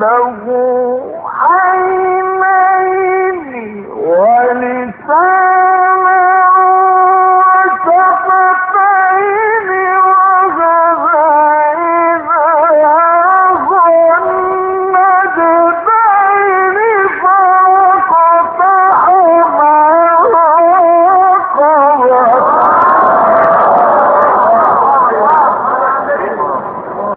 له عينين ولسان